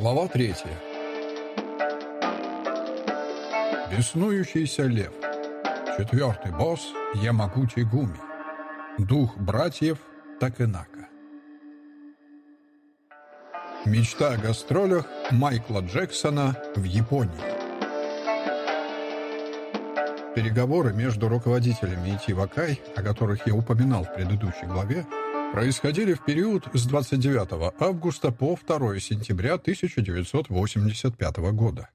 Глава третья. Беснующийся лев. Четвертый босс Ямагути Гуми. Дух братьев Такенака. Мечта о гастролях Майкла Джексона в Японии. Переговоры между руководителями Итивакай, о которых я упоминал в предыдущей главе, происходили в период с 29 августа по 2 сентября 1985 года.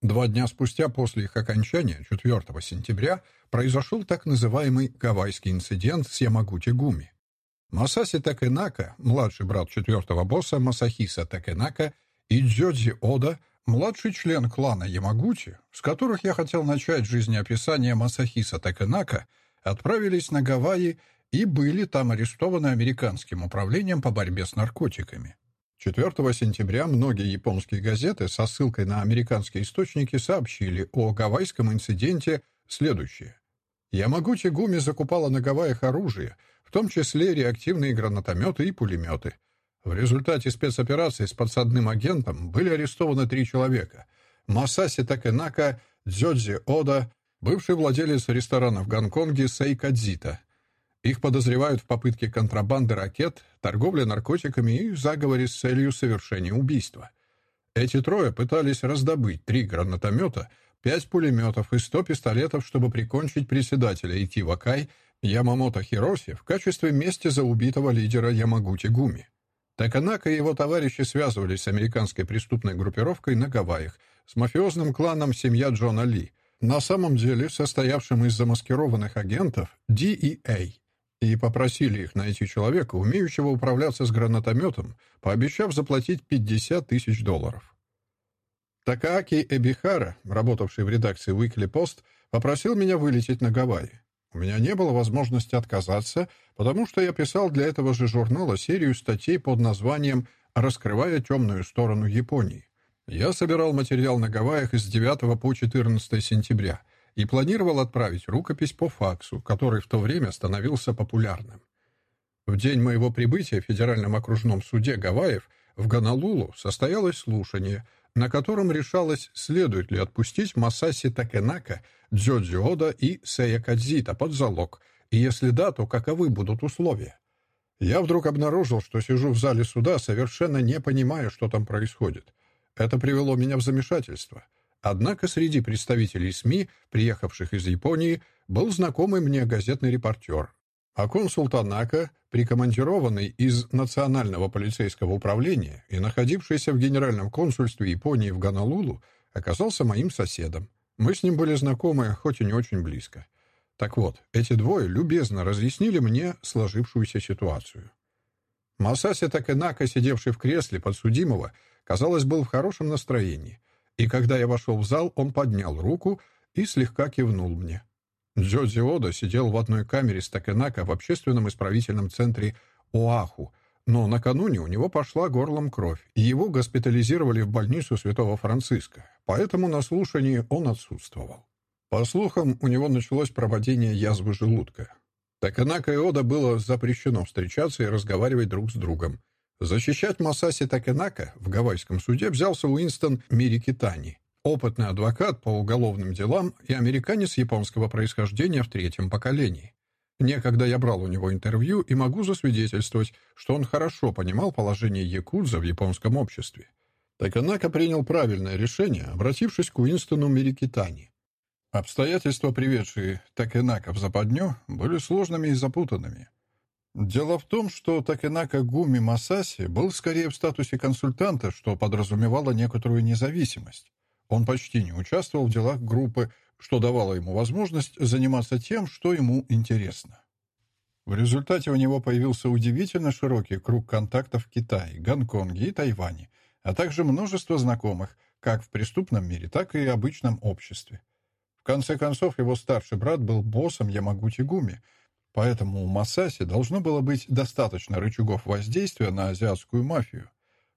Два дня спустя после их окончания, 4 сентября, произошел так называемый гавайский инцидент с Ямагути Гуми. Масаси Такенака, младший брат четвертого босса Масахиса Такенака, и Дзёдзи Ода, младший член клана Ямагути, с которых я хотел начать жизнеописание Масахиса Такенака, отправились на Гавайи и были там арестованы американским управлением по борьбе с наркотиками. 4 сентября многие японские газеты со ссылкой на американские источники сообщили о гавайском инциденте следующее. Ямагути Гуми закупала на Гавайях оружие, в том числе реактивные гранатометы и пулеметы. В результате спецоперации с подсадным агентом были арестованы три человека. Масаси Такенака, Дзёдзи Ода, бывший владелец ресторана в Гонконге Сейкадзита, их подозревают в попытке контрабанды ракет, торговле наркотиками и заговоре с целью совершения убийства. Эти трое пытались раздобыть три гранатомета, пять пулеметов и сто пистолетов, чтобы прикончить председателя Итивакай Ямамото Хироси в качестве мести за убитого лидера Ямагути Гуми. Таканака и его товарищи связывались с американской преступной группировкой на Гавайях, с мафиозным кланом «Семья Джона Ли», на самом деле состоявшим из замаскированных агентов DEA и попросили их найти человека, умеющего управляться с гранатометом, пообещав заплатить 50 тысяч долларов. Такааки Эбихара, работавший в редакции Weekly Post, попросил меня вылететь на Гавайи. У меня не было возможности отказаться, потому что я писал для этого же журнала серию статей под названием «Раскрывая темную сторону Японии». Я собирал материал на Гавайях с 9 по 14 сентября — и планировал отправить рукопись по факсу, который в то время становился популярным. В день моего прибытия в Федеральном окружном суде Гавайев в Гонолулу состоялось слушание, на котором решалось, следует ли отпустить Масаси Такенака, Дзёдзиода и Сэя Кадзита под залог, и если да, то каковы будут условия. Я вдруг обнаружил, что сижу в зале суда, совершенно не понимая, что там происходит. Это привело меня в замешательство — Однако среди представителей СМИ, приехавших из Японии, был знакомый мне газетный репортер. А консул Танака, прикомандированный из Национального полицейского управления и находившийся в Генеральном консульстве Японии в Гонолулу, оказался моим соседом. Мы с ним были знакомы, хоть и не очень близко. Так вот, эти двое любезно разъяснили мне сложившуюся ситуацию. Масаси Такенака, сидевший в кресле подсудимого, казалось, был в хорошем настроении — и когда я вошел в зал, он поднял руку и слегка кивнул мне. Дзёдзи Ода сидел в одной камере с Такенака в общественном исправительном центре Оаху, но накануне у него пошла горлом кровь, и его госпитализировали в больницу Святого Франциска, поэтому на слушании он отсутствовал. По слухам, у него началось проводение язвы желудка. Такенака и Ода было запрещено встречаться и разговаривать друг с другом. Защищать Масаси Такенака в гавайском суде взялся Уинстон Мирикитани, опытный адвокат по уголовным делам и американец японского происхождения в третьем поколении. Некогда я брал у него интервью и могу засвидетельствовать, что он хорошо понимал положение якудза в японском обществе. Таканака принял правильное решение, обратившись к Уинстону Мирикитани. Обстоятельства, приведшие Такенака в западню, были сложными и запутанными. Дело в том, что Такенака Гуми Масаси был скорее в статусе консультанта, что подразумевало некоторую независимость. Он почти не участвовал в делах группы, что давало ему возможность заниматься тем, что ему интересно. В результате у него появился удивительно широкий круг контактов в Китае, Гонконге и Тайване, а также множество знакомых, как в преступном мире, так и обычном обществе. В конце концов, его старший брат был боссом Ямагути Гуми — Поэтому у Масаси должно было быть достаточно рычагов воздействия на азиатскую мафию.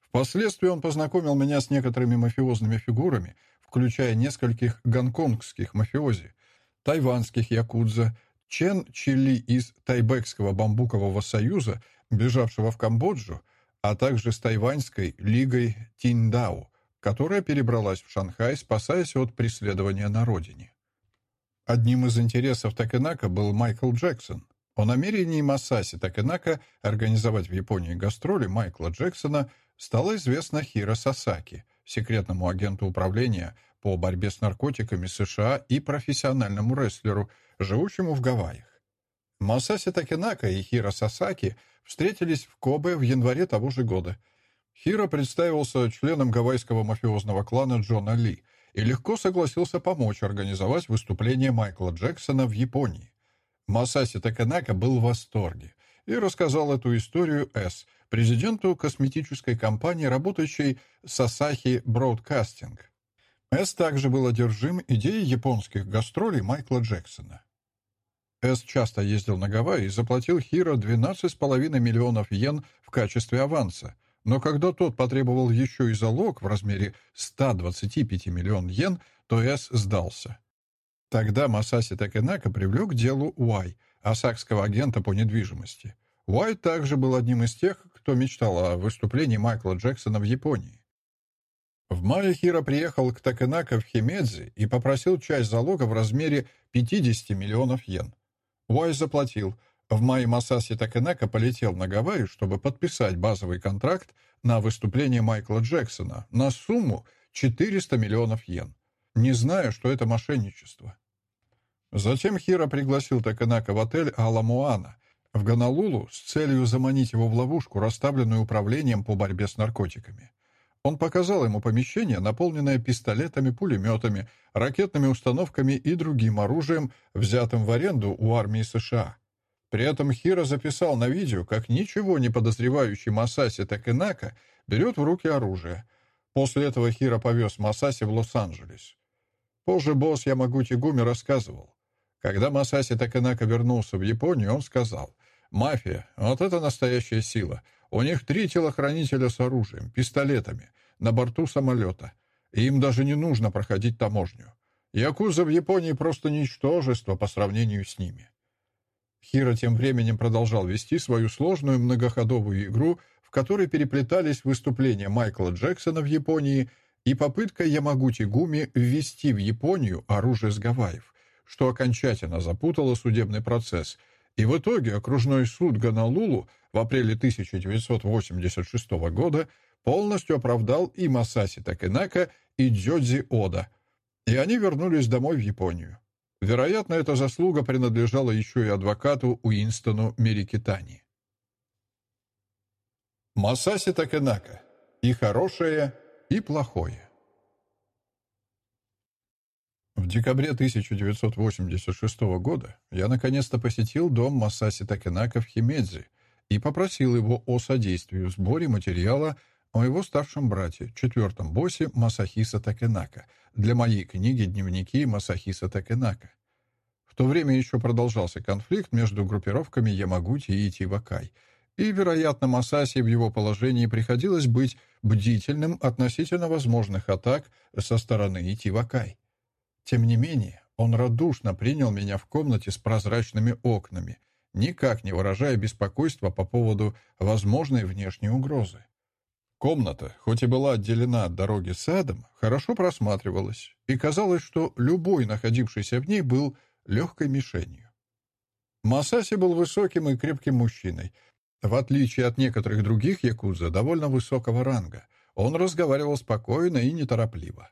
Впоследствии он познакомил меня с некоторыми мафиозными фигурами, включая нескольких гонконгских мафиози, тайванских якудза, Чен Чили из Тайбекского бамбукового союза, бежавшего в Камбоджу, а также с тайваньской лигой Тиндао, которая перебралась в Шанхай, спасаясь от преследования на родине. Одним из интересов Такенака был Майкл Джексон. О намерении Масаси Такенака организовать в Японии гастроли Майкла Джексона стало известно Хиро Сасаки, секретному агенту управления по борьбе с наркотиками США и профессиональному рестлеру, живущему в Гавайях. Масаси Такенака и Хиро Сасаки встретились в Кобе в январе того же года. Хиро представился членом гавайского мафиозного клана Джона Ли и легко согласился помочь организовать выступление Майкла Джексона в Японии. Масаси Такенака был в восторге и рассказал эту историю С, президенту косметической компании, работающей с Asahi Broadcasting. С также был одержим идеей японских гастролей Майкла Джексона. С часто ездил на Гавайи и заплатил Хиро 12,5 миллионов йен в качестве аванса, но когда тот потребовал еще и залог в размере 125 миллионов йен, то С сдался. Тогда Масаси Такенака привлек к делу Уай, осакского агента по недвижимости. Уай также был одним из тех, кто мечтал о выступлении Майкла Джексона в Японии. В мае Хиро приехал к Такенака в Химедзи и попросил часть залога в размере 50 миллионов йен. Уайс заплатил. В мае Масаси Такенака полетел на Гавайи, чтобы подписать базовый контракт на выступление Майкла Джексона на сумму 400 миллионов йен, не зная, что это мошенничество. Затем Хиро пригласил Такенака в отель «Аламуана» в Гонолулу с целью заманить его в ловушку, расставленную управлением по борьбе с наркотиками. Он показал ему помещение, наполненное пистолетами, пулеметами, ракетными установками и другим оружием, взятым в аренду у армии США. При этом Хиро записал на видео, как ничего не подозревающий Масаси Такенака берет в руки оружие. После этого Хиро повез Масаси в Лос-Анджелес. Позже босс Ямагути Гуми рассказывал. Когда Масаси Такенака вернулся в Японию, он сказал, «Мафия — вот это настоящая сила. У них три телохранителя с оружием, пистолетами, на борту самолета. И им даже не нужно проходить таможню. Якуза в Японии просто ничтожество по сравнению с ними. Хиро тем временем продолжал вести свою сложную многоходовую игру, в которой переплетались выступления Майкла Джексона в Японии и попытка Ямагути Гуми ввести в Японию оружие с Гавайев, что окончательно запутало судебный процесс, и в итоге окружной суд Гонолулу в апреле 1986 года полностью оправдал и Масаси Такенака, и Дзёдзи Ода, и они вернулись домой в Японию. Вероятно, эта заслуга принадлежала еще и адвокату Уинстону Мерикитани. Масаси Такенака. И хорошее, и плохое. В декабре 1986 года я наконец-то посетил дом Масаси Такенака в Химедзи – и попросил его о содействии в сборе материала о его старшем брате, четвертом боссе Масахиса Такенака, для моей книги «Дневники Масахиса Такенака». В то время еще продолжался конфликт между группировками Ямагути и Тивакай, и, вероятно, Масаси в его положении приходилось быть бдительным относительно возможных атак со стороны Итивакай. Тем не менее, он радушно принял меня в комнате с прозрачными окнами — никак не выражая беспокойства по поводу возможной внешней угрозы. Комната, хоть и была отделена от дороги садом, хорошо просматривалась, и казалось, что любой, находившийся в ней, был легкой мишенью. Масаси был высоким и крепким мужчиной. В отличие от некоторых других якуза, довольно высокого ранга, он разговаривал спокойно и неторопливо.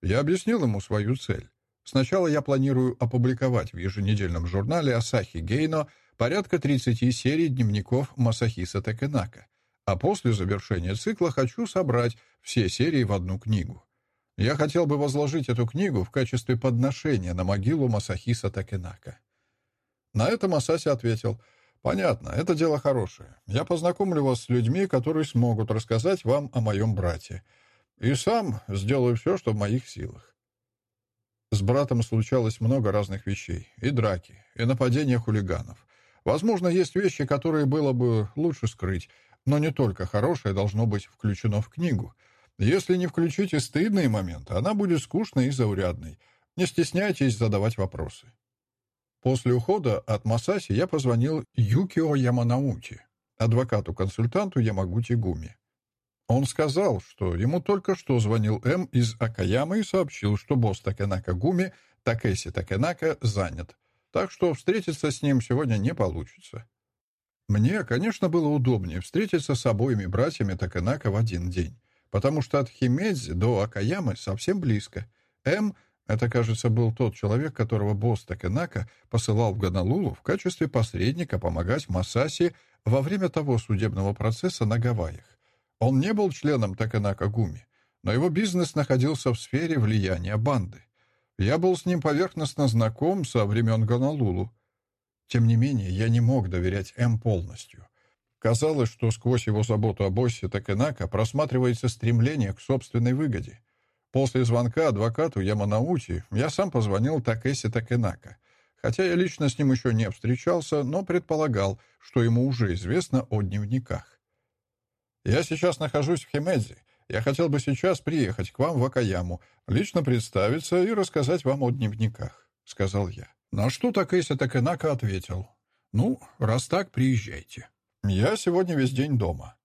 Я объяснил ему свою цель. Сначала я планирую опубликовать в еженедельном журнале «Асахи Гейно» порядка 30 серий дневников Масахиса Такенака, а после завершения цикла хочу собрать все серии в одну книгу. Я хотел бы возложить эту книгу в качестве подношения на могилу Масахиса Такенака. На это Масаси ответил, «Понятно, это дело хорошее. Я познакомлю вас с людьми, которые смогут рассказать вам о моем брате. И сам сделаю все, что в моих силах». С братом случалось много разных вещей. И драки, и нападения хулиганов. Возможно, есть вещи, которые было бы лучше скрыть, но не только хорошее должно быть включено в книгу. Если не включить и стыдные моменты, она будет скучной и заурядной. Не стесняйтесь задавать вопросы. После ухода от Масаси я позвонил Юкио Яманаути, адвокату-консультанту Ямагути Гуми. Он сказал, что ему только что звонил М из Акаямы и сообщил, что босс Такенака Гуми, Такеси Такенака, занят. Так что встретиться с ним сегодня не получится. Мне, конечно, было удобнее встретиться с обоими братьями Такенака в один день, потому что от Химедзи до Акаямы совсем близко. М — это, кажется, был тот человек, которого босс Такенака посылал в Гонолулу в качестве посредника помогать Масаси во время того судебного процесса на Гавайях. Он не был членом Такенака Гуми, но его бизнес находился в сфере влияния банды. Я был с ним поверхностно знаком со времен Гонолулу. Тем не менее, я не мог доверять М полностью. Казалось, что сквозь его заботу о боссе Такенака просматривается стремление к собственной выгоде. После звонка адвокату Яманаути я сам позвонил Такеси Такенака, хотя я лично с ним еще не встречался, но предполагал, что ему уже известно о дневниках. «Я сейчас нахожусь в Химедзе. Я хотел бы сейчас приехать к вам в Акаяму, лично представиться и рассказать вам о дневниках», — сказал я. На что Такэси Такенака ответил. «Ну, раз так, приезжайте. Я сегодня весь день дома».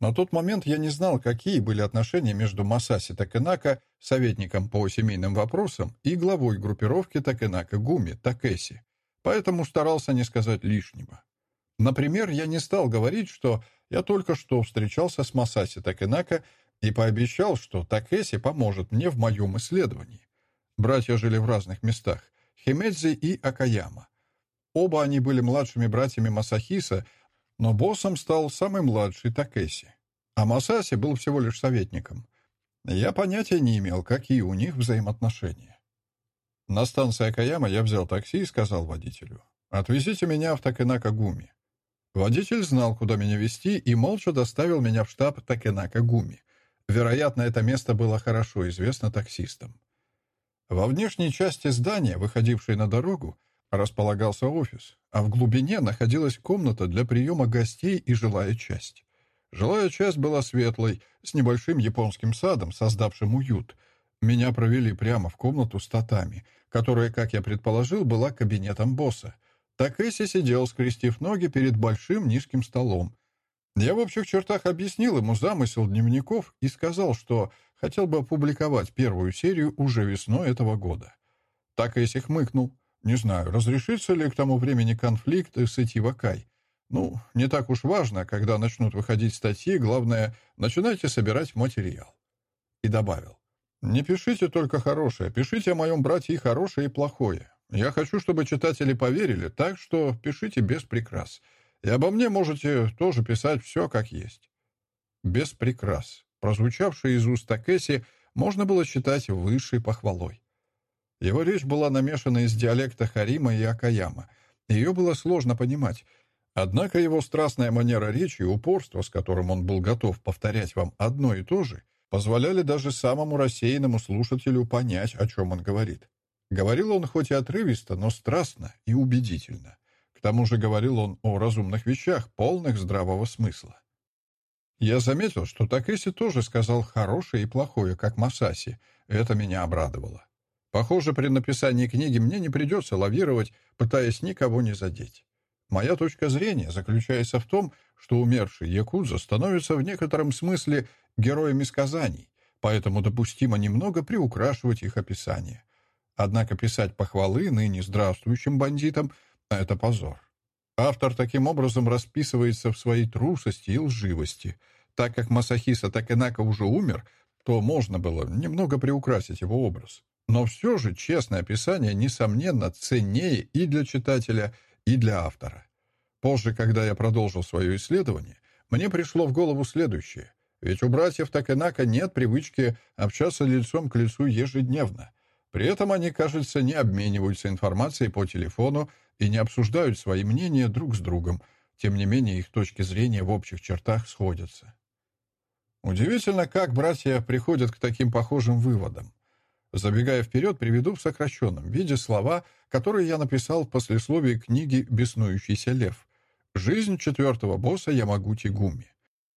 На тот момент я не знал, какие были отношения между Масаси Такенака, советником по семейным вопросам, и главой группировки Такенака Гуми, Такэси, поэтому старался не сказать лишнего. Например, я не стал говорить, что я только что встречался с Масаси Такенака и пообещал, что Такеси поможет мне в моем исследовании. Братья жили в разных местах — Химедзи и Акаяма. Оба они были младшими братьями Масахиса, но боссом стал самый младший Такеси. А Масаси был всего лишь советником. Я понятия не имел, какие у них взаимоотношения. На станции Акаяма я взял такси и сказал водителю, «Отвезите меня в Такенака-Гуми». Водитель знал, куда меня везти, и молча доставил меня в штаб Такенака-Гуми. Вероятно, это место было хорошо известно таксистам. Во внешней части здания, выходившей на дорогу, располагался офис, а в глубине находилась комната для приема гостей и жилая часть. Жилая часть была светлой, с небольшим японским садом, создавшим уют. Меня провели прямо в комнату с татами, которая, как я предположил, была кабинетом босса — Такэси сидел, скрестив ноги перед большим низким столом. Я в общих чертах объяснил ему замысел дневников и сказал, что хотел бы опубликовать первую серию уже весной этого года. Такэси хмыкнул. Не знаю, разрешится ли к тому времени конфликт с Итивакай. Ну, не так уж важно, когда начнут выходить статьи, главное, начинайте собирать материал. И добавил. Не пишите только хорошее, пишите о моем брате и хорошее, и плохое. Я хочу, чтобы читатели поверили, так что пишите без прикрас. И обо мне можете тоже писать все как есть. Без прикрас, прозвучавшее из уст Такеси, можно было считать высшей похвалой. Его речь была намешана из диалекта Харима и Акаяма. Ее было сложно понимать. Однако его страстная манера речи и упорство, с которым он был готов повторять вам одно и то же, позволяли даже самому рассеянному слушателю понять, о чем он говорит. Говорил он хоть и отрывисто, но страстно и убедительно. К тому же говорил он о разумных вещах, полных здравого смысла. Я заметил, что Такеси тоже сказал хорошее и плохое, как Масаси. Это меня обрадовало. Похоже, при написании книги мне не придется лавировать, пытаясь никого не задеть. Моя точка зрения заключается в том, что умерший якудза становится в некотором смысле героями сказаний, поэтому допустимо немного приукрашивать их описание. Однако писать похвалы ныне здравствующим бандитам — это позор. Автор таким образом расписывается в своей трусости и лживости. Так как Масахиса Такенака уже умер, то можно было немного приукрасить его образ. Но все же честное описание, несомненно, ценнее и для читателя, и для автора. Позже, когда я продолжил свое исследование, мне пришло в голову следующее. Ведь у братьев Такенака нет привычки общаться лицом к лицу ежедневно — при этом они, кажется, не обмениваются информацией по телефону и не обсуждают свои мнения друг с другом. Тем не менее, их точки зрения в общих чертах сходятся. Удивительно, как братья приходят к таким похожим выводам. Забегая вперед, приведу в сокращенном виде слова, которые я написал в послесловии книги «Беснующийся лев». «Жизнь четвертого босса Ямагути Гуми»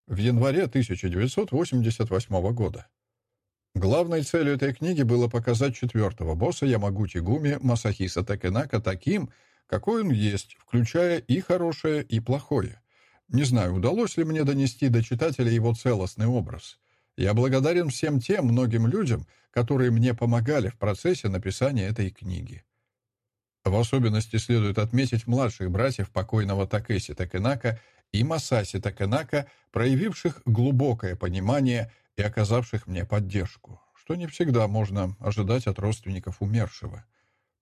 в январе 1988 года. Главной целью этой книги было показать четвертого босса Ямагути Гуми Масахиса Такенака таким, какой он есть, включая и хорошее, и плохое. Не знаю, удалось ли мне донести до читателя его целостный образ. Я благодарен всем тем многим людям, которые мне помогали в процессе написания этой книги. В особенности следует отметить младших братьев покойного Такеси Такенака и Масаси Такенака, проявивших глубокое понимание и оказавших мне поддержку, что не всегда можно ожидать от родственников умершего.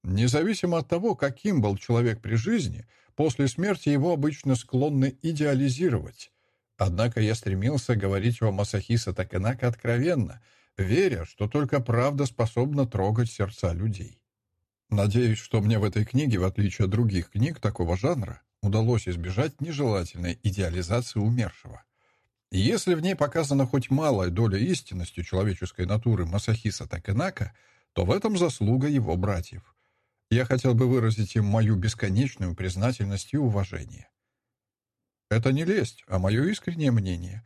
Независимо от того, каким был человек при жизни, после смерти его обычно склонны идеализировать. Однако я стремился говорить о Масахиса Такенака откровенно, веря, что только правда способна трогать сердца людей. Надеюсь, что мне в этой книге, в отличие от других книг такого жанра, удалось избежать нежелательной идеализации умершего. Если в ней показана хоть малая доля истинности человеческой натуры Масахиса Такенака, то в этом заслуга его братьев. Я хотел бы выразить им мою бесконечную признательность и уважение. Это не лесть, а мое искреннее мнение.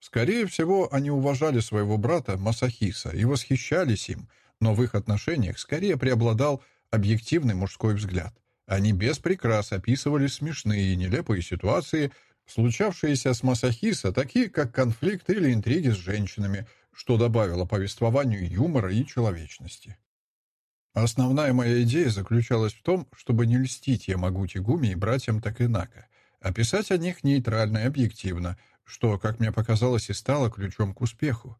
Скорее всего, они уважали своего брата Масахиса и восхищались им, но в их отношениях скорее преобладал объективный мужской взгляд. Они без прикрас описывали смешные и нелепые ситуации, случавшиеся с Масахиса, такие как конфликты или интриги с женщинами, что добавило повествованию юмора и человечности. Основная моя идея заключалась в том, чтобы не льстить Ямагути Гуми и братьям Такенака, а писать о них нейтрально и объективно, что, как мне показалось, и стало ключом к успеху.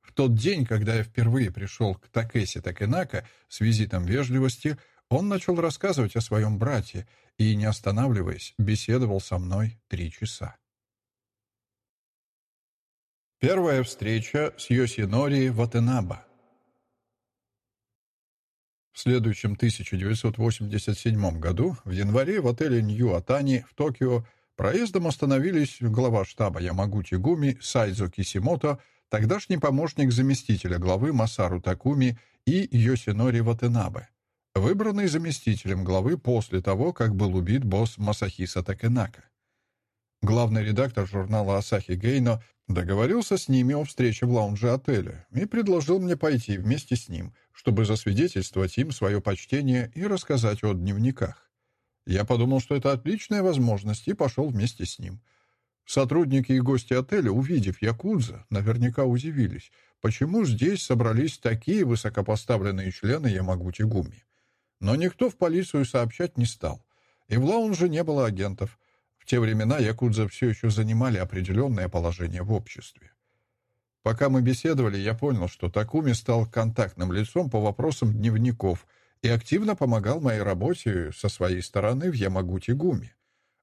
В тот день, когда я впервые пришел к Такеси Такенака с визитом вежливости, он начал рассказывать о своем брате и, не останавливаясь, беседовал со мной три часа. Первая встреча с Йосинори Ватенаба в следующем 1987 году, в январе, в отеле Нью-Атани в Токио проездом остановились глава штаба Ямагути Гуми Сайзо Кисимото, тогдашний помощник заместителя главы Масару Такуми и Йосинори Ватенабе, выбранный заместителем главы после того, как был убит босс Масахиса Такенака. Главный редактор журнала «Асахи Гейно» договорился с ними о встрече в лаунже отеля и предложил мне пойти вместе с ним, чтобы засвидетельствовать им свое почтение и рассказать о дневниках. Я подумал, что это отличная возможность, и пошел вместе с ним. Сотрудники и гости отеля, увидев Якудза, наверняка удивились, почему здесь собрались такие высокопоставленные члены Ямагути Гуми. Но никто в полицию сообщать не стал, и в лаунже не было агентов — в те времена якудза все еще занимали определенное положение в обществе. Пока мы беседовали, я понял, что Такуми стал контактным лицом по вопросам дневников и активно помогал моей работе со своей стороны в Ямагути-Гуми.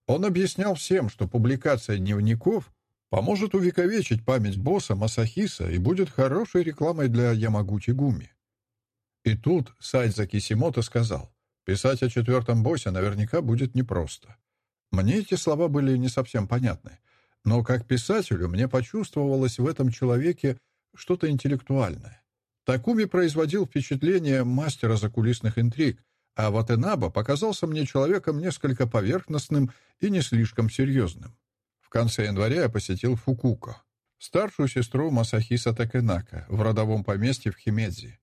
Он объяснял всем, что публикация дневников поможет увековечить память босса Масахиса и будет хорошей рекламой для Ямагути-Гуми. И тут Сайдза Кисимото сказал, писать о четвертом боссе наверняка будет непросто. Мне эти слова были не совсем понятны, но как писателю мне почувствовалось в этом человеке что-то интеллектуальное. Такуми производил впечатление мастера закулисных интриг, а Ватенаба показался мне человеком несколько поверхностным и не слишком серьезным. В конце января я посетил Фукуко, старшую сестру Масахиса Такенака в родовом поместье в Химедзи.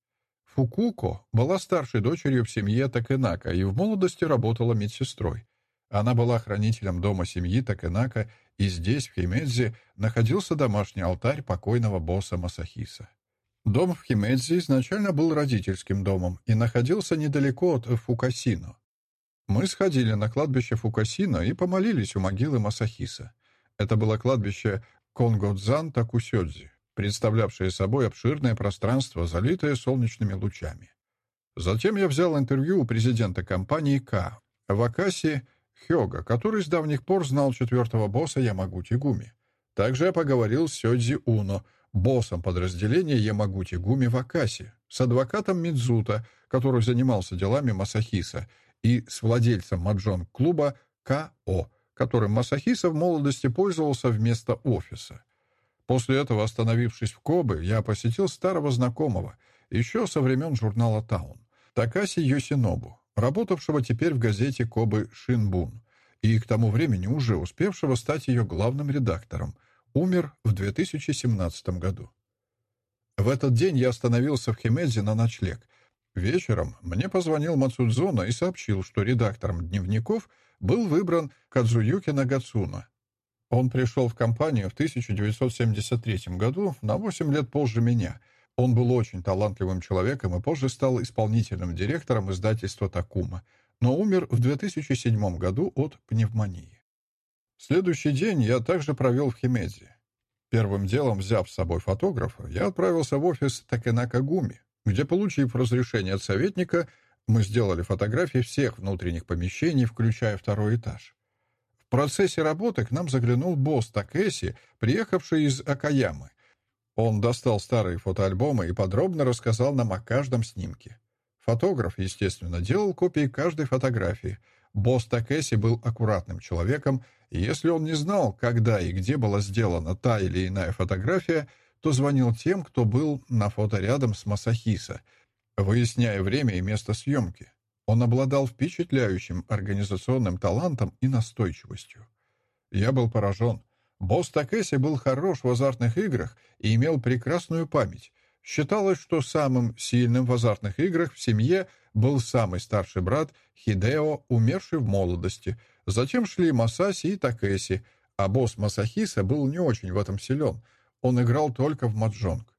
Фукуко была старшей дочерью в семье Такенака и в молодости работала медсестрой. Она была хранителем дома семьи Такенака, и здесь, в Химедзе, находился домашний алтарь покойного босса Масахиса. Дом в Химедзе изначально был родительским домом и находился недалеко от Фукасино. Мы сходили на кладбище Фукасино и помолились у могилы Масахиса. Это было кладбище Конгодзан Такусёдзи, представлявшее собой обширное пространство, залитое солнечными лучами. Затем я взял интервью у президента компании К. Вакаси Хёга, который с давних пор знал четвертого босса Ямагути Гуми. Также я поговорил с Сёдзи Уно, боссом подразделения Ямагути Гуми в Акасе, с адвокатом Мидзута, который занимался делами Масахиса, и с владельцем маджон-клуба К.О., которым Масахиса в молодости пользовался вместо офиса. После этого, остановившись в Кобе, я посетил старого знакомого, еще со времен журнала «Таун», Такаси Йосинобу, работавшего теперь в газете Кобы Шинбун, и к тому времени уже успевшего стать ее главным редактором, умер в 2017 году. В этот день я остановился в Химедзе на ночлег. Вечером мне позвонил Мацудзона и сообщил, что редактором дневников был выбран Кадзуюки Нагацуна. Он пришел в компанию в 1973 году, на 8 лет позже меня. Он был очень талантливым человеком и позже стал исполнительным директором издательства «Такума», но умер в 2007 году от пневмонии. Следующий день я также провел в Химедзе. Первым делом, взяв с собой фотографа, я отправился в офис Такенака Гуми, где, получив разрешение от советника, мы сделали фотографии всех внутренних помещений, включая второй этаж. В процессе работы к нам заглянул босс Такеси, приехавший из Акаямы. Он достал старые фотоальбомы и подробно рассказал нам о каждом снимке. Фотограф, естественно, делал копии каждой фотографии. Босс Такеси был аккуратным человеком, и если он не знал, когда и где была сделана та или иная фотография, то звонил тем, кто был на фото рядом с Масахиса, выясняя время и место съемки. Он обладал впечатляющим организационным талантом и настойчивостью. Я был поражен. Босс Такеси был хорош в азартных играх и имел прекрасную память. Считалось, что самым сильным в азартных играх в семье был самый старший брат Хидео, умерший в молодости. Затем шли Масаси и Такеси, а босс Масахиса был не очень в этом силен. Он играл только в маджонг.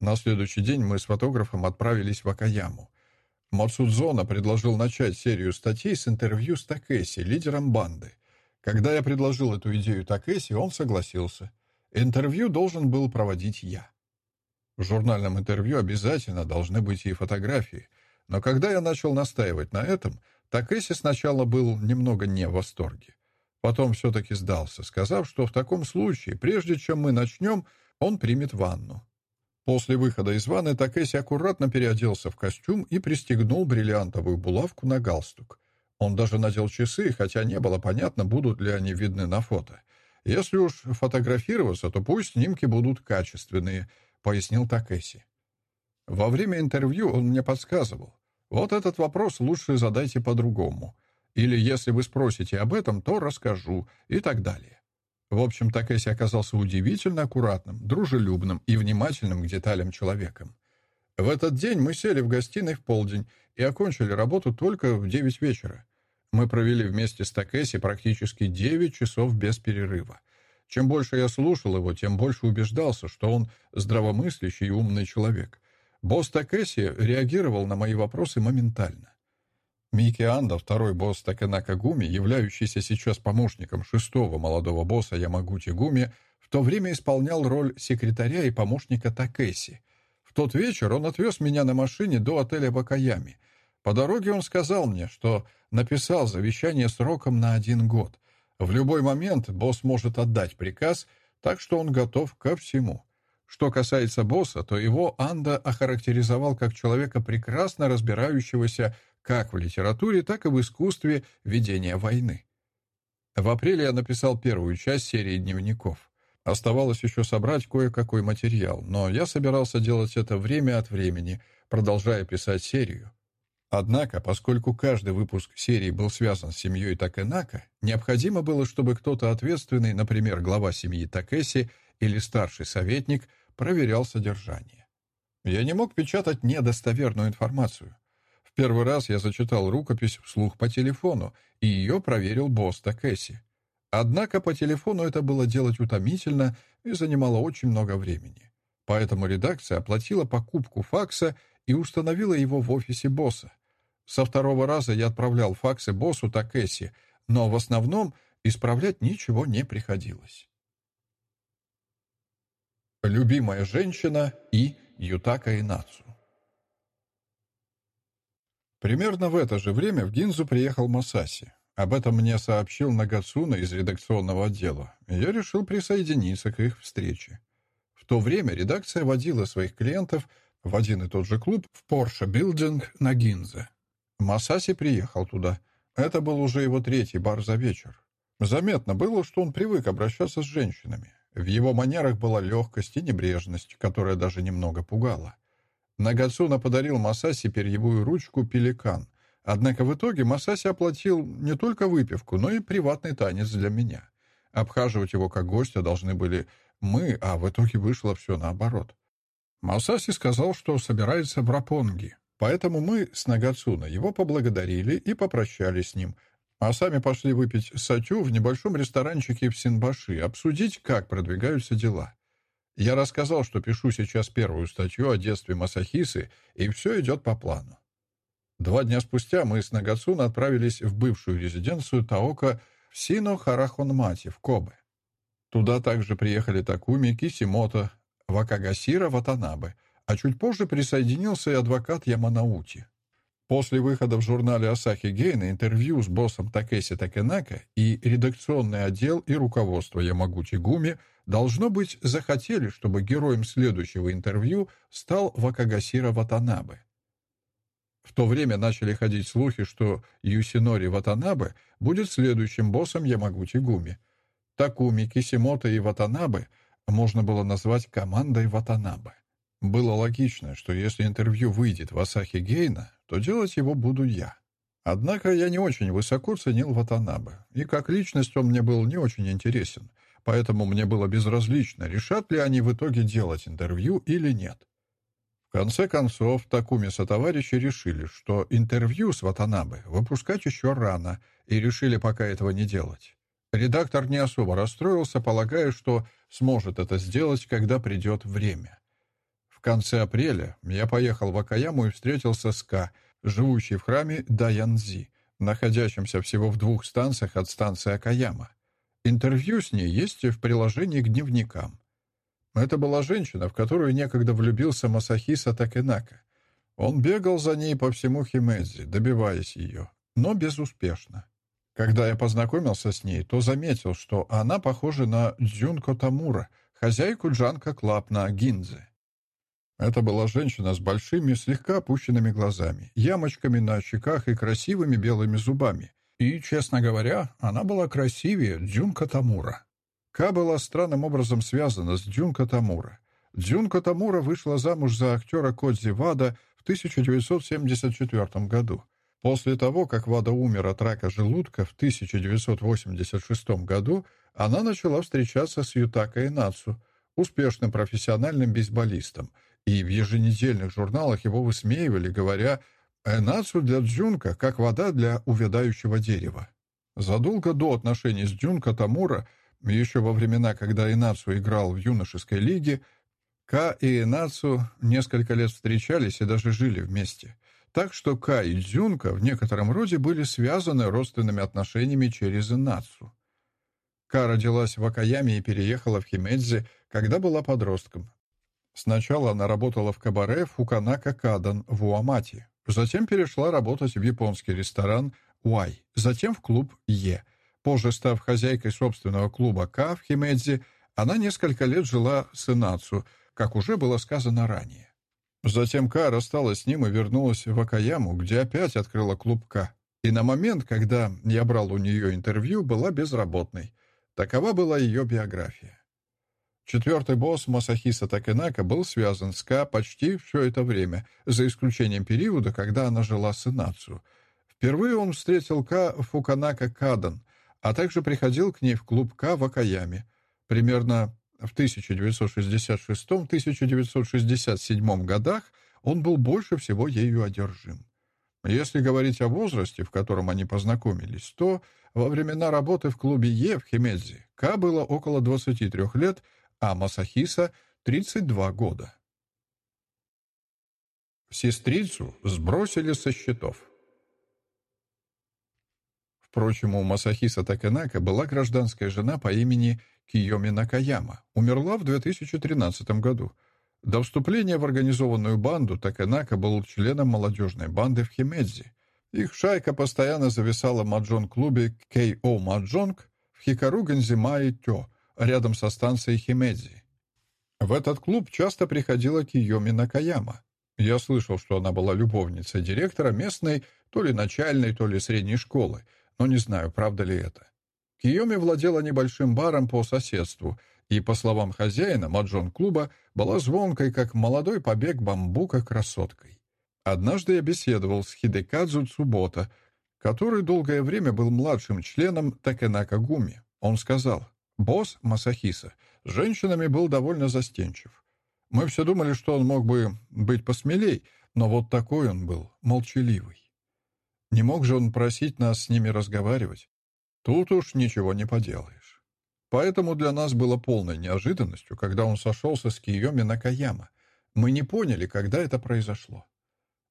На следующий день мы с фотографом отправились в Акаяму. Мацудзона предложил начать серию статей с интервью с Такеси, лидером банды. Когда я предложил эту идею Такеси, он согласился. Интервью должен был проводить я. В журнальном интервью обязательно должны быть и фотографии. Но когда я начал настаивать на этом, Такеси сначала был немного не в восторге. Потом все-таки сдался, сказав, что в таком случае, прежде чем мы начнем, он примет ванну. После выхода из ванны Такеси аккуратно переоделся в костюм и пристегнул бриллиантовую булавку на галстук. Он даже надел часы, хотя не было понятно, будут ли они видны на фото. «Если уж фотографироваться, то пусть снимки будут качественные», — пояснил Такеси. Во время интервью он мне подсказывал. «Вот этот вопрос лучше задайте по-другому. Или если вы спросите об этом, то расскажу» и так далее. В общем, Такеси оказался удивительно аккуратным, дружелюбным и внимательным к деталям человеком. В этот день мы сели в гостиной в полдень и окончили работу только в девять вечера. Мы провели вместе с Такеси практически девять часов без перерыва. Чем больше я слушал его, тем больше убеждался, что он здравомыслящий и умный человек. Босс Такеси реагировал на мои вопросы моментально. Мики Анда, второй босс Таканака Гуми, являющийся сейчас помощником шестого молодого босса Ямагути Гуми, в то время исполнял роль секретаря и помощника Такеси. В тот вечер он отвез меня на машине до отеля Бакаями. По дороге он сказал мне, что написал завещание сроком на один год. В любой момент босс может отдать приказ, так что он готов ко всему. Что касается босса, то его Анда охарактеризовал как человека, прекрасно разбирающегося как в литературе, так и в искусстве ведения войны. В апреле я написал первую часть серии дневников. Оставалось еще собрать кое-какой материал, но я собирался делать это время от времени, продолжая писать серию. Однако, поскольку каждый выпуск серии был связан с семьей Такенака, необходимо было, чтобы кто-то ответственный, например, глава семьи Такеси или старший советник, проверял содержание. Я не мог печатать недостоверную информацию. Первый раз я зачитал рукопись вслух по телефону, и ее проверил босс Такеси. Однако по телефону это было делать утомительно и занимало очень много времени. Поэтому редакция оплатила покупку факса и установила его в офисе босса. Со второго раза я отправлял факсы боссу Такеси, но в основном исправлять ничего не приходилось. Любимая женщина и Ютака Инацу Примерно в это же время в Гинзу приехал Масаси. Об этом мне сообщил Нагацуна из редакционного отдела, я решил присоединиться к их встрече. В то время редакция водила своих клиентов в один и тот же клуб в Porsche Building на Гинзе. Масаси приехал туда. Это был уже его третий бар за вечер. Заметно было, что он привык обращаться с женщинами. В его манерах была легкость и небрежность, которая даже немного пугала. Нагацуна подарил Масаси перьевую ручку «Пеликан». Однако в итоге Масаси оплатил не только выпивку, но и приватный танец для меня. Обхаживать его как гостя должны были мы, а в итоге вышло все наоборот. Масаси сказал, что собирается в Рапонги, поэтому мы с Нагацуна его поблагодарили и попрощались с ним, а сами пошли выпить сатю в небольшом ресторанчике в Синбаши, обсудить, как продвигаются дела. Я рассказал, что пишу сейчас первую статью о детстве Масахисы, и все идет по плану. Два дня спустя мы с Нагацуна отправились в бывшую резиденцию Таока в Сино-Харахонмати в Кобе. Туда также приехали Такуми, Кисимото, Вакагасира, Ватанабе, а чуть позже присоединился и адвокат Яманаути. После выхода в журнале Асахи Гейна интервью с боссом Такеси Такенака и редакционный отдел и руководство Ямагути Гуми должно быть захотели, чтобы героем следующего интервью стал Вакагасира Ватанабе. В то время начали ходить слухи, что Юсинори Ватанабе будет следующим боссом Ямагути Гуми. Такуми, Кисимото и Ватанабе можно было назвать командой Ватанабе. Было логично, что если интервью выйдет в Асахи Гейна, то делать его буду я. Однако я не очень высоко ценил Ватанабе, и как личность он мне был не очень интересен, поэтому мне было безразлично, решат ли они в итоге делать интервью или нет. В конце концов, Такуми товарищи решили, что интервью с Ватанабе выпускать еще рано, и решили пока этого не делать. Редактор не особо расстроился, полагая, что сможет это сделать, когда придет время. В конце апреля я поехал в Акаяму и встретился с Ка, живущей в храме Даянзи, находящемся всего в двух станциях от станции Акаяма. Интервью с ней есть в приложении к дневникам. Это была женщина, в которую некогда влюбился Масахиса Такенака. Он бегал за ней по всему Химедзи, добиваясь ее, но безуспешно. Когда я познакомился с ней, то заметил, что она похожа на Дзюнко Тамура, хозяйку Джанка Клаб на Гинзе. Это была женщина с большими, слегка опущенными глазами, ямочками на щеках и красивыми белыми зубами. И, честно говоря, она была красивее Дзюнка Тамура. Ка была странным образом связана с Дзюнка Тамура. Дзюнка Тамура вышла замуж за актера Кодзи Вада в 1974 году. После того, как Вада умер от рака желудка в 1986 году, она начала встречаться с Ютака Инацу, успешным профессиональным бейсболистом — и в еженедельных журналах его высмеивали, говоря «Энацу для Дзюнка, как вода для увядающего дерева». Задолго до отношений с Дзюнка Тамура, еще во времена, когда Энацу играл в юношеской лиге, Ка и Энацу несколько лет встречались и даже жили вместе. Так что Ка и Дзюнка в некотором роде были связаны родственными отношениями через Энацу. Ка родилась в Акаяме и переехала в Химедзи, когда была подростком. Сначала она работала в кабаре Фуканака Кадан в Уамати, затем перешла работать в японский ресторан Уай, затем в клуб Е. Позже, став хозяйкой собственного клуба К в Химедзи, она несколько лет жила с Инацу, как уже было сказано ранее. Затем К рассталась с ним и вернулась в Акаяму, где опять открыла клуб К. И на момент, когда я брал у нее интервью, была безработной. Такова была ее биография. Четвертый босс Масахиса Такенака был связан с Ка почти все это время, за исключением периода, когда она жила с Инацу. Впервые он встретил Ка Фуканака Кадан, а также приходил к ней в клуб Ка в Акаяме. Примерно в 1966-1967 годах он был больше всего ею одержим. Если говорить о возрасте, в котором они познакомились, то во времена работы в клубе Е в Химедзи Ка было около 23 лет — а Масахиса — 32 года. Сестрицу сбросили со счетов. Впрочем, у Масахиса Такенака была гражданская жена по имени Киоми Накаяма, умерла в 2013 году. До вступления в организованную банду Такенака был членом молодежной банды в Химедзи. Их шайка постоянно зависала в маджон-клубе Кей-О Маджонг в Хикару Ганзимае Тё, рядом со станцией Химедзи. В этот клуб часто приходила Киоми Накаяма. Я слышал, что она была любовницей директора местной то ли начальной, то ли средней школы, но не знаю, правда ли это. Киоми владела небольшим баром по соседству, и, по словам хозяина, маджон-клуба была звонкой, как молодой побег бамбука красоткой. Однажды я беседовал с Хидекадзу Цубота, который долгое время был младшим членом Такенака Гуми. Он сказал, Босс Масахиса с женщинами был довольно застенчив. Мы все думали, что он мог бы быть посмелей, но вот такой он был, молчаливый. Не мог же он просить нас с ними разговаривать? Тут уж ничего не поделаешь. Поэтому для нас было полной неожиданностью, когда он сошелся с Киоми Накаяма. Мы не поняли, когда это произошло.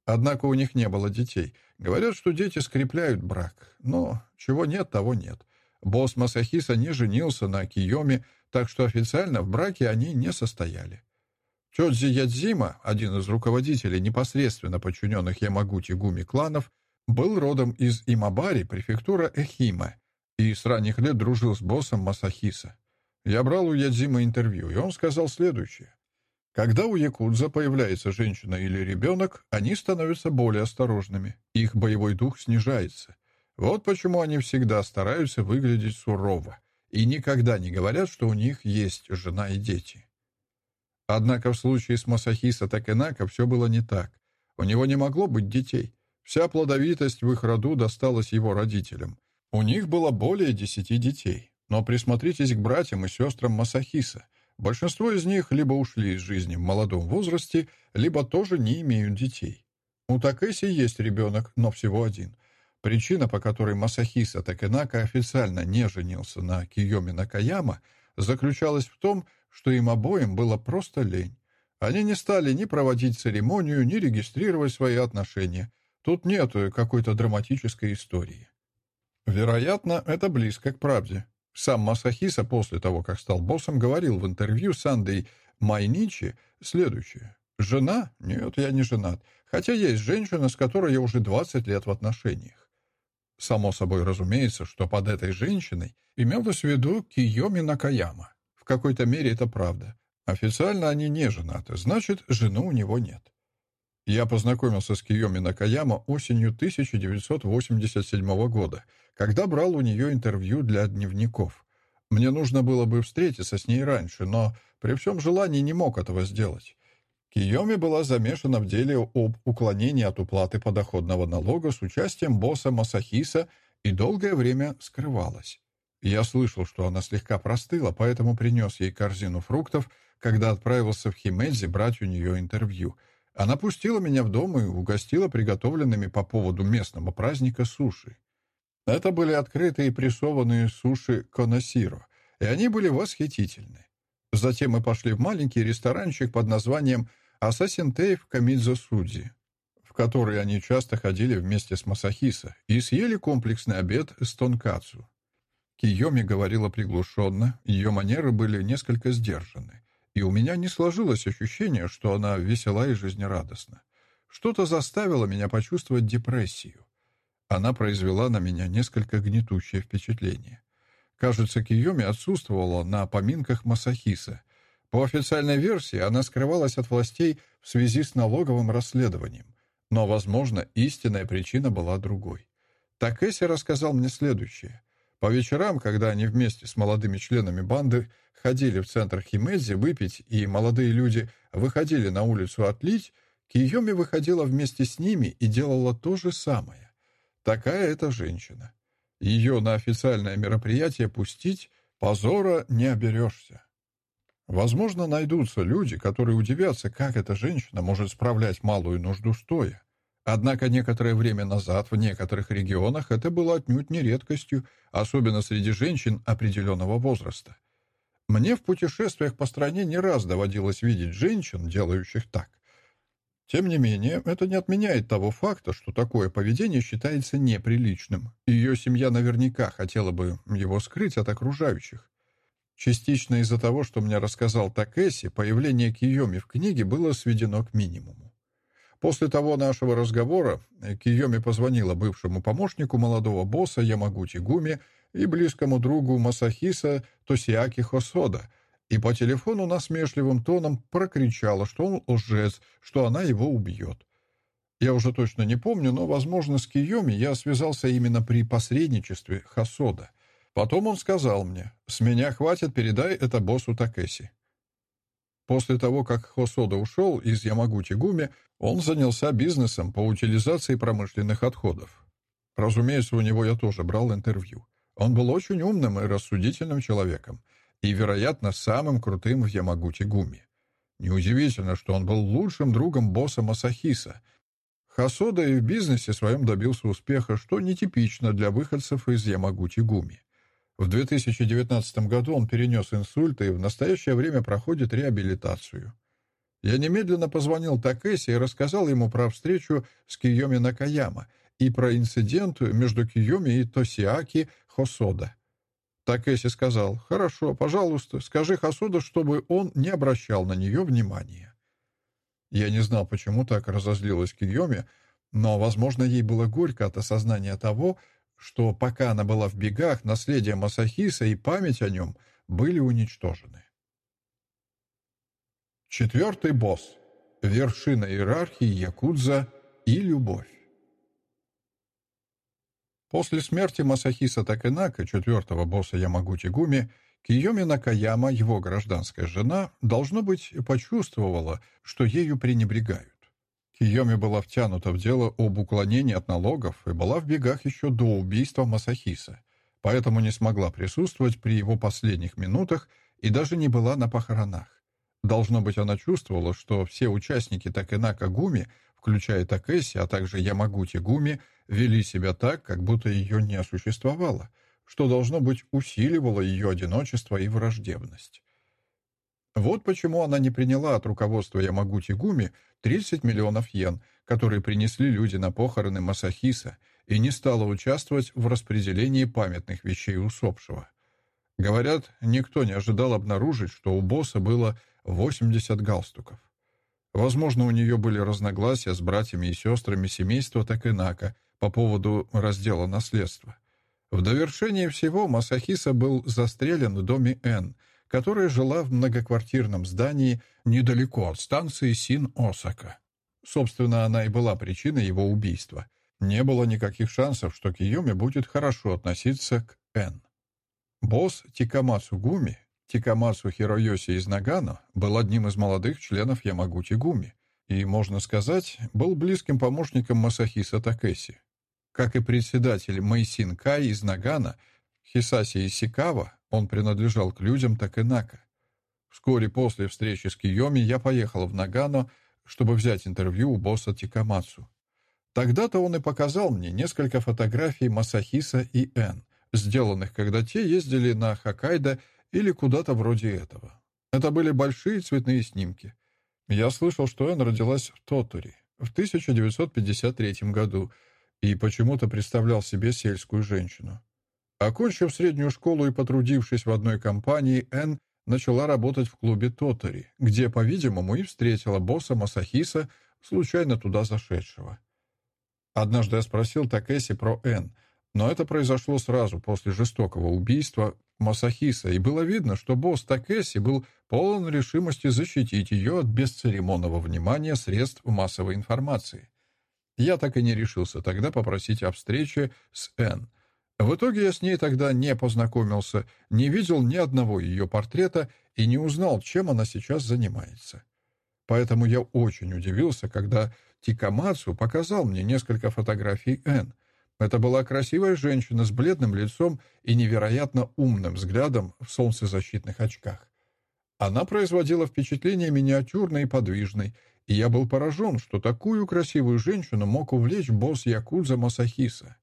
Однако у них не было детей. Говорят, что дети скрепляют брак. Но чего нет, того нет. Босс Масахиса не женился на Киоми, так что официально в браке они не состояли. Чодзи Ядзима, один из руководителей непосредственно подчиненных Ямагути Гуми кланов, был родом из Имабари, префектура Эхима, и с ранних лет дружил с боссом Масахиса. Я брал у Ядзима интервью, и он сказал следующее. Когда у якудза появляется женщина или ребенок, они становятся более осторожными. Их боевой дух снижается. Вот почему они всегда стараются выглядеть сурово и никогда не говорят, что у них есть жена и дети. Однако в случае с Масахиса Такенака все было не так. У него не могло быть детей. Вся плодовитость в их роду досталась его родителям. У них было более десяти детей. Но присмотритесь к братьям и сестрам Масахиса. Большинство из них либо ушли из жизни в молодом возрасте, либо тоже не имеют детей. У Такеси есть ребенок, но всего один. Причина, по которой Масахиса Такенака официально не женился на Киоми Накаяма, заключалась в том, что им обоим было просто лень. Они не стали ни проводить церемонию, ни регистрировать свои отношения. Тут нет какой-то драматической истории. Вероятно, это близко к правде. Сам Масахиса после того, как стал боссом, говорил в интервью с Андой Майничи следующее. «Жена? Нет, я не женат. Хотя есть женщина, с которой я уже 20 лет в отношениях». Само собой разумеется, что под этой женщиной имелось в виду Киоми Накаяма какой-то мере это правда. Официально они не женаты, значит, жены у него нет. Я познакомился с Киоми Накаяма осенью 1987 года, когда брал у нее интервью для дневников. Мне нужно было бы встретиться с ней раньше, но при всем желании не мог этого сделать. Киоми была замешана в деле об уклонении от уплаты подоходного налога с участием босса Масахиса и долгое время скрывалась. Я слышал, что она слегка простыла, поэтому принес ей корзину фруктов, когда отправился в Химедзи брать у нее интервью. Она пустила меня в дом и угостила приготовленными по поводу местного праздника суши. Это были открытые и прессованные суши коносиро, и они были восхитительны. Затем мы пошли в маленький ресторанчик под названием «Ассасин Тейв Камидзо Судзи», в который они часто ходили вместе с Масахиса, и съели комплексный обед с тонкацу. Киоми говорила приглушенно, ее манеры были несколько сдержаны, и у меня не сложилось ощущение, что она весела и жизнерадостна. Что-то заставило меня почувствовать депрессию. Она произвела на меня несколько гнетущее впечатление. Кажется, Киоми отсутствовала на поминках Масахиса. По официальной версии, она скрывалась от властей в связи с налоговым расследованием. Но, возможно, истинная причина была другой. Такеси рассказал мне следующее. По вечерам, когда они вместе с молодыми членами банды ходили в центр Химедзи выпить, и молодые люди выходили на улицу отлить, Киоми выходила вместе с ними и делала то же самое. Такая эта женщина. Ее на официальное мероприятие пустить позора не оберешься. Возможно, найдутся люди, которые удивятся, как эта женщина может справлять малую нужду стоя. Однако некоторое время назад в некоторых регионах это было отнюдь не редкостью, особенно среди женщин определенного возраста. Мне в путешествиях по стране не раз доводилось видеть женщин, делающих так. Тем не менее, это не отменяет того факта, что такое поведение считается неприличным. Ее семья наверняка хотела бы его скрыть от окружающих. Частично из-за того, что мне рассказал Такеси, появление Киоми в книге было сведено к минимуму. После того нашего разговора Киоми позвонила бывшему помощнику молодого босса Ямагути Гуми и близкому другу Масахиса Тосиаки Хосода и по телефону насмешливым тоном прокричала, что он лжец, что она его убьет. Я уже точно не помню, но, возможно, с Киоми я связался именно при посредничестве Хосода. Потом он сказал мне, «С меня хватит, передай это боссу Такеси». После того, как Хосода ушел из Ямагути-Гуми, он занялся бизнесом по утилизации промышленных отходов. Разумеется, у него я тоже брал интервью. Он был очень умным и рассудительным человеком, и, вероятно, самым крутым в Ямагути-Гуми. Неудивительно, что он был лучшим другом босса Масахиса. Хасода и в бизнесе своем добился успеха, что нетипично для выходцев из Ямагути-Гуми. В 2019 году он перенес инсульт и в настоящее время проходит реабилитацию. Я немедленно позвонил Такэси и рассказал ему про встречу с Киоми Накаяма и про инцидент между Киоми и Тосиаки Хосода. Такэси сказал, «Хорошо, пожалуйста, скажи Хосода, чтобы он не обращал на нее внимания». Я не знал, почему так разозлилась Киоми, но, возможно, ей было горько от осознания того, что пока она была в бегах, наследие Масахиса и память о нем были уничтожены. Четвертый босс. Вершина иерархии Якудза и любовь. После смерти Масахиса Такенака, четвертого босса Ямагути Гуми, Киоми Накаяма, его гражданская жена, должно быть, почувствовала, что ею пренебрегают. Киоми была втянута в дело об уклонении от налогов и была в бегах еще до убийства Масахиса, поэтому не смогла присутствовать при его последних минутах и даже не была на похоронах. Должно быть, она чувствовала, что все участники Такенака Гуми, включая Такэси, а также Ямагути Гуми, вели себя так, как будто ее не существовало, что, должно быть, усиливало ее одиночество и враждебность. Вот почему она не приняла от руководства Ямагути Гуми 30 миллионов йен, которые принесли люди на похороны Масахиса, и не стала участвовать в распределении памятных вещей усопшего. Говорят, никто не ожидал обнаружить, что у босса было 80 галстуков. Возможно, у нее были разногласия с братьями и сестрами семейства Такенака по поводу раздела наследства. В довершение всего Масахиса был застрелен в доме Н, которая жила в многоквартирном здании недалеко от станции Син-Осака. Собственно, она и была причиной его убийства. Не было никаких шансов, что Киоми будет хорошо относиться к Н. Босс Тикамацу Гуми, Тикамацу Хироёси из Нагано, был одним из молодых членов Ямагути Гуми и, можно сказать, был близким помощником Масахиса Такеси. Как и председатель Мэйсин Кай из Нагано, Хисаси Исикава, он принадлежал к людям Такенака. Вскоре после встречи с Киоми я поехал в Нагано, чтобы взять интервью у босса Тикамацу. Тогда-то он и показал мне несколько фотографий Масахиса и Эн, сделанных, когда те ездили на Хоккайдо или куда-то вроде этого. Это были большие цветные снимки. Я слышал, что Эн родилась в Тотури в 1953 году и почему-то представлял себе сельскую женщину. Окончив среднюю школу и потрудившись в одной компании, Эн начала работать в клубе Тотори, где, по-видимому, и встретила босса Масахиса, случайно туда зашедшего. Однажды я спросил Такеси про Эн, но это произошло сразу после жестокого убийства Масахиса, и было видно, что босс Такеси был полон решимости защитить ее от бесцеремонного внимания средств массовой информации. Я так и не решился тогда попросить о встрече с Н. В итоге я с ней тогда не познакомился, не видел ни одного ее портрета и не узнал, чем она сейчас занимается. Поэтому я очень удивился, когда Тикамацу показал мне несколько фотографий Н. Это была красивая женщина с бледным лицом и невероятно умным взглядом в солнцезащитных очках. Она производила впечатление миниатюрной и подвижной, я был поражен, что такую красивую женщину мог увлечь босс Якудза Масахиса.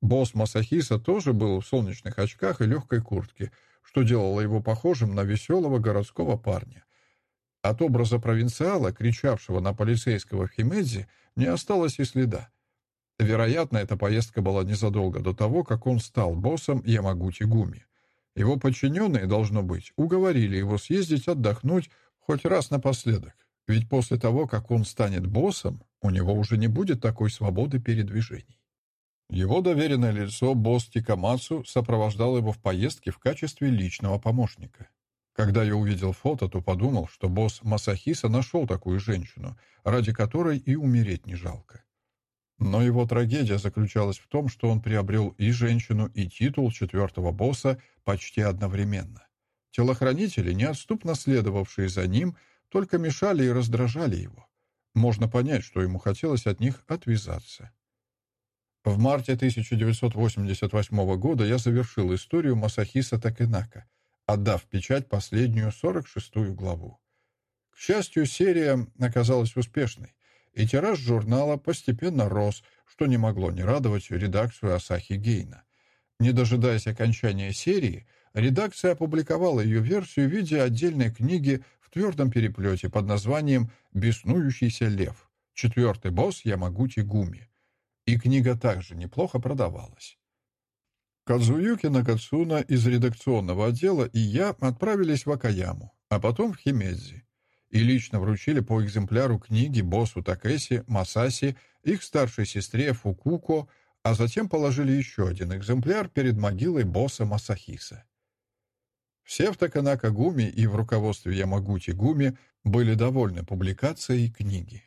Босс Масахиса тоже был в солнечных очках и легкой куртке, что делало его похожим на веселого городского парня. От образа провинциала, кричавшего на полицейского в Химедзе, не осталось и следа. Вероятно, эта поездка была незадолго до того, как он стал боссом Ямагути Гуми. Его подчиненные, должно быть, уговорили его съездить отдохнуть хоть раз напоследок, ведь после того, как он станет боссом, у него уже не будет такой свободы передвижений. Его доверенное лицо, босс Тикамацу, сопровождал его в поездке в качестве личного помощника. Когда я увидел фото, то подумал, что босс Масахиса нашел такую женщину, ради которой и умереть не жалко. Но его трагедия заключалась в том, что он приобрел и женщину, и титул четвертого босса почти одновременно. Телохранители, неотступно следовавшие за ним, только мешали и раздражали его. Можно понять, что ему хотелось от них отвязаться. В марте 1988 года я завершил историю Масахиса Такенака, отдав печать последнюю 46-ю главу. К счастью, серия оказалась успешной, и тираж журнала постепенно рос, что не могло не радовать редакцию Асахи Гейна. Не дожидаясь окончания серии, редакция опубликовала ее версию в виде отдельной книги твердом переплете под названием «Беснующийся лев. Четвертый босс Ямагути Гуми». И книга также неплохо продавалась. Кадзуюки Накацуна из редакционного отдела и я отправились в Акаяму, а потом в Химедзи. И лично вручили по экземпляру книги боссу Такеси, Масаси, их старшей сестре Фукуко, а затем положили еще один экземпляр перед могилой босса Масахиса. Все в Таканака Гуми и в руководстве Ямагути Гуми были довольны публикацией книги.